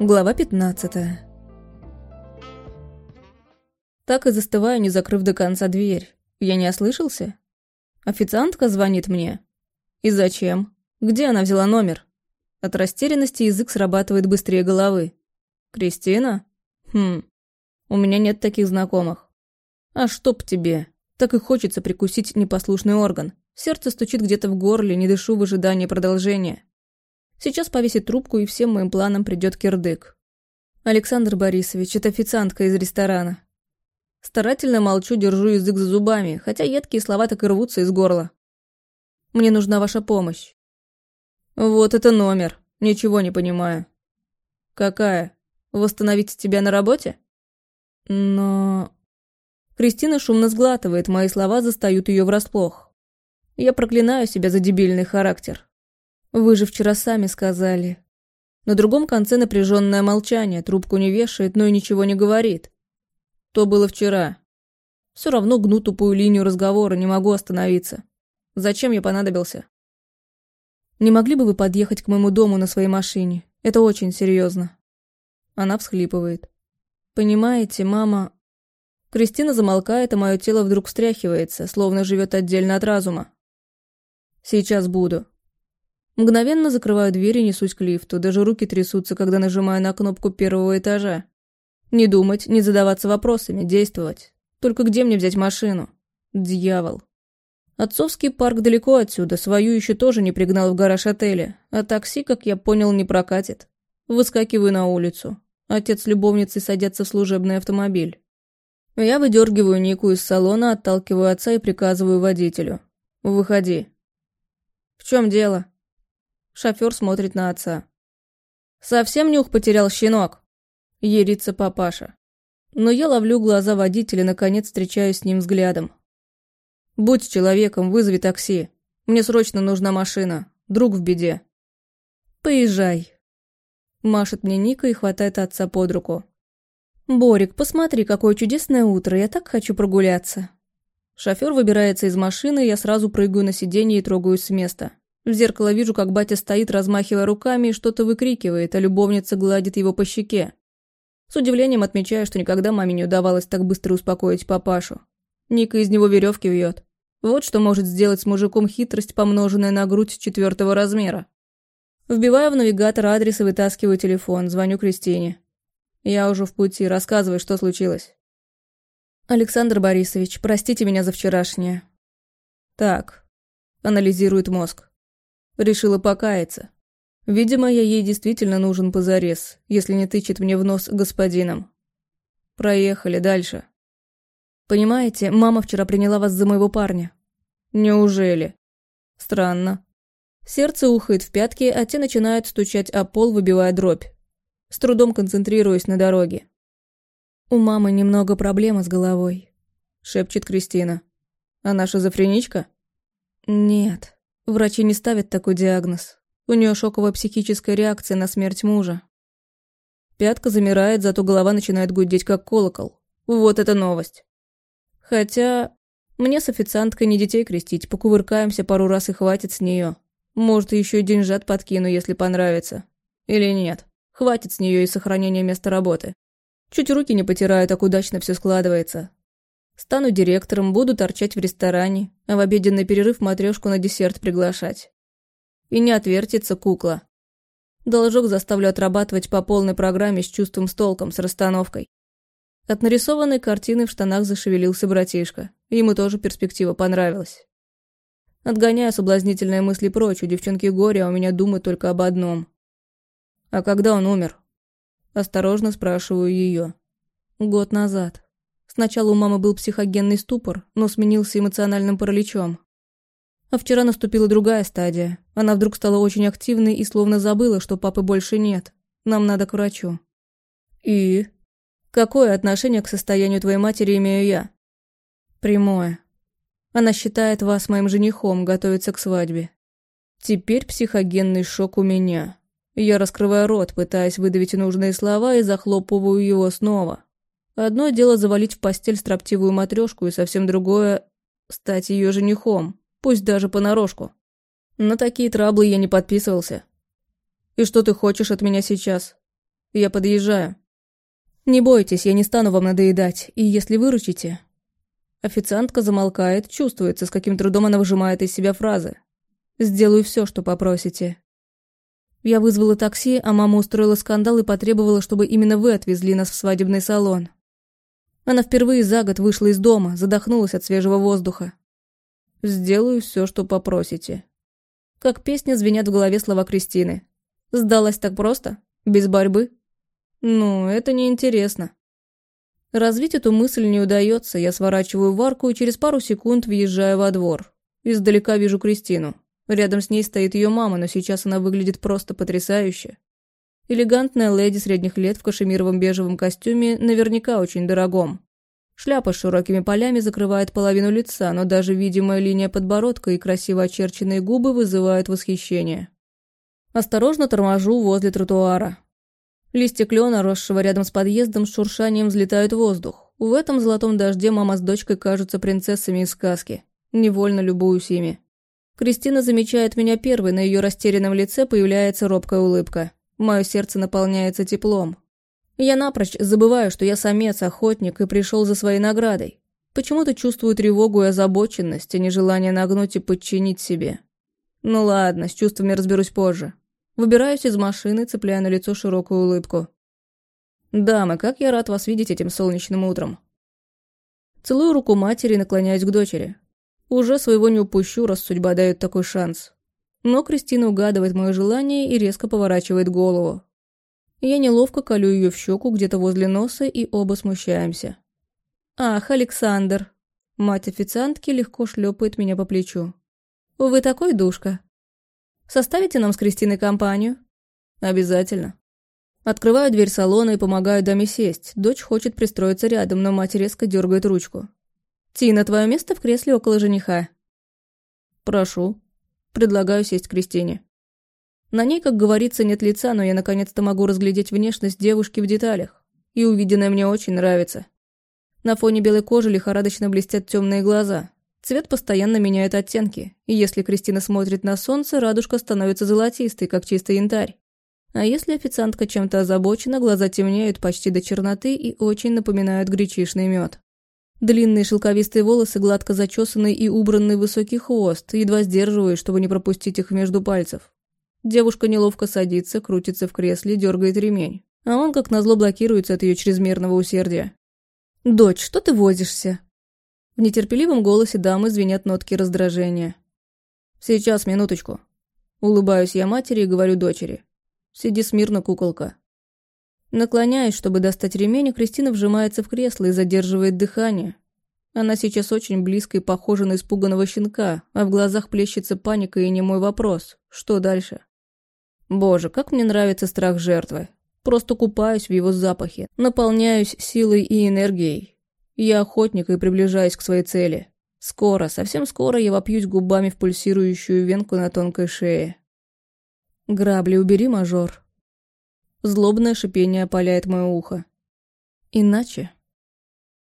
Глава 15 Так и застываю, не закрыв до конца дверь. Я не ослышался? Официантка звонит мне. И зачем? Где она взяла номер? От растерянности язык срабатывает быстрее головы. Кристина? Хм, у меня нет таких знакомых. А чтоб тебе? Так и хочется прикусить непослушный орган. Сердце стучит где-то в горле, не дышу в ожидании продолжения. Сейчас повесит трубку, и всем моим планам придет кирдык. Александр Борисович, это официантка из ресторана. Старательно молчу, держу язык за зубами, хотя едкие слова так и рвутся из горла. Мне нужна ваша помощь. Вот это номер. Ничего не понимаю. Какая? Восстановить тебя на работе? Но... Кристина шумно сглатывает, мои слова застают ее врасплох. Я проклинаю себя за дебильный характер. Вы же вчера сами сказали. На другом конце напряженное молчание, трубку не вешает, но и ничего не говорит. То было вчера. Все равно гну тупую линию разговора, не могу остановиться. Зачем я понадобился? Не могли бы вы подъехать к моему дому на своей машине? Это очень серьезно. Она всхлипывает. Понимаете, мама... Кристина замолкает, а мое тело вдруг встряхивается, словно живет отдельно от разума. Сейчас буду. Мгновенно закрываю дверь и несусь к лифту, даже руки трясутся, когда нажимаю на кнопку первого этажа. Не думать, не задаваться вопросами, действовать. Только где мне взять машину? Дьявол. Отцовский парк далеко отсюда, свою еще тоже не пригнал в гараж отеля, а такси, как я понял, не прокатит. Выскакиваю на улицу. Отец с любовницей садятся в служебный автомобиль. Я выдергиваю Нику из салона, отталкиваю отца и приказываю водителю. «Выходи». «В чем дело?» Шофер смотрит на отца. «Совсем нюх потерял щенок?» Ерится папаша. Но я ловлю глаза водителя, наконец встречаюсь с ним взглядом. «Будь человеком, вызови такси. Мне срочно нужна машина. Друг в беде». «Поезжай». Машет мне Ника и хватает отца под руку. «Борик, посмотри, какое чудесное утро, я так хочу прогуляться». Шофер выбирается из машины, я сразу прыгаю на сиденье и трогаюсь с места. В зеркало вижу, как батя стоит, размахивая руками и что-то выкрикивает, а любовница гладит его по щеке. С удивлением отмечаю, что никогда маме не удавалось так быстро успокоить папашу. Ника из него веревки вьет. Вот что может сделать с мужиком хитрость, помноженная на грудь четвертого размера. Вбиваю в навигатор адрес и вытаскиваю телефон, звоню Кристине. Я уже в пути, рассказывай, что случилось. Александр Борисович, простите меня за вчерашнее. Так, анализирует мозг. Решила покаяться. Видимо, я ей действительно нужен позарез, если не тычет мне в нос господином. Проехали дальше. Понимаете, мама вчера приняла вас за моего парня. Неужели? Странно. Сердце ухает в пятки, а те начинают стучать о пол, выбивая дробь. С трудом концентрируясь на дороге. «У мамы немного проблемы с головой», — шепчет Кристина. «Она шизофреничка?» «Нет», Врачи не ставят такой диагноз. У нее шоковая психическая реакция на смерть мужа. Пятка замирает, зато голова начинает гудеть, как колокол. Вот это новость. Хотя... Мне с официанткой не детей крестить, покувыркаемся пару раз и хватит с нее. Может, еще и деньжат подкину, если понравится. Или нет. Хватит с нее и сохранения места работы. Чуть руки не потираю, так удачно все складывается. Стану директором, буду торчать в ресторане, а в обеденный перерыв матрешку на десерт приглашать. И не отвертится кукла. Должок заставлю отрабатывать по полной программе с чувством с толком, с расстановкой. От нарисованной картины в штанах зашевелился братишка. Ему тоже перспектива понравилась. Отгоняя соблазнительные мысли прочь, у девчонки горе, а у меня думы только об одном. А когда он умер? Осторожно спрашиваю ее. Год назад. Сначала у мамы был психогенный ступор, но сменился эмоциональным параличом. А вчера наступила другая стадия. Она вдруг стала очень активной и словно забыла, что папы больше нет. Нам надо к врачу. И? Какое отношение к состоянию твоей матери имею я? Прямое. Она считает вас моим женихом, готовится к свадьбе. Теперь психогенный шок у меня. Я раскрываю рот, пытаясь выдавить нужные слова и захлопываю его снова. Одно дело завалить в постель строптивую матрешку, и совсем другое – стать ее женихом, пусть даже понарошку. На такие траблы я не подписывался. И что ты хочешь от меня сейчас? Я подъезжаю. Не бойтесь, я не стану вам надоедать, и если выручите... Официантка замолкает, чувствуется, с каким трудом она выжимает из себя фразы. «Сделаю все, что попросите». Я вызвала такси, а мама устроила скандал и потребовала, чтобы именно вы отвезли нас в свадебный салон. Она впервые за год вышла из дома, задохнулась от свежего воздуха. «Сделаю все, что попросите». Как песня звенят в голове слова Кристины. «Сдалась так просто? Без борьбы?» «Ну, это неинтересно». Развить эту мысль не удается, я сворачиваю в арку и через пару секунд въезжаю во двор. Издалека вижу Кристину. Рядом с ней стоит ее мама, но сейчас она выглядит просто потрясающе. Элегантная леди средних лет в кашемировом бежевом костюме, наверняка очень дорогом. Шляпа с широкими полями закрывает половину лица, но даже видимая линия подбородка и красиво очерченные губы вызывают восхищение. Осторожно торможу возле тротуара. Листья клена, росшего рядом с подъездом, с шуршанием взлетают в воздух. В этом золотом дожде мама с дочкой кажутся принцессами из сказки. Невольно любуюсь ими. Кристина замечает меня первой, на ее растерянном лице появляется робкая улыбка. Мое сердце наполняется теплом. Я напрочь забываю, что я самец, охотник и пришел за своей наградой. Почему-то чувствую тревогу и озабоченность, а не желание нагнуть и подчинить себе. Ну ладно, с чувствами разберусь позже. Выбираюсь из машины, цепляя на лицо широкую улыбку. «Дамы, как я рад вас видеть этим солнечным утром!» Целую руку матери и наклоняюсь к дочери. Уже своего не упущу, раз судьба дает такой шанс. Но Кристина угадывает мое желание и резко поворачивает голову. Я неловко колю ее в щеку где-то возле носа, и оба смущаемся. «Ах, Александр!» Мать официантки легко шлепает меня по плечу. «Вы такой душка!» Составите нам с Кристиной компанию?» «Обязательно». Открываю дверь салона и помогаю даме сесть. Дочь хочет пристроиться рядом, но мать резко дергает ручку. «Тина, твое место в кресле около жениха». «Прошу». Предлагаю сесть Кристине. На ней, как говорится, нет лица, но я наконец-то могу разглядеть внешность девушки в деталях. И увиденное мне очень нравится. На фоне белой кожи лихорадочно блестят темные глаза. Цвет постоянно меняет оттенки, и если Кристина смотрит на солнце, радужка становится золотистой, как чистый янтарь. А если официантка чем-то озабочена, глаза темнеют почти до черноты и очень напоминают гречишный мед. Длинные шелковистые волосы, гладко зачесанный и убранный высокий хвост, едва сдерживая, чтобы не пропустить их между пальцев. Девушка неловко садится, крутится в кресле, дергает ремень. А он, как назло, блокируется от ее чрезмерного усердия. «Дочь, что ты возишься?» В нетерпеливом голосе дамы звенят нотки раздражения. «Сейчас, минуточку». Улыбаюсь я матери и говорю дочери. «Сиди смирно, куколка». Наклоняясь, чтобы достать ремень, Кристина вжимается в кресло и задерживает дыхание. Она сейчас очень близко и похожа на испуганного щенка, а в глазах плещется паника и не мой вопрос. Что дальше? Боже, как мне нравится страх жертвы. Просто купаюсь в его запахе, наполняюсь силой и энергией. Я охотник и приближаюсь к своей цели. Скоро, совсем скоро я вопьюсь губами в пульсирующую венку на тонкой шее. «Грабли убери, мажор». Злобное шипение опаляет мое ухо. Иначе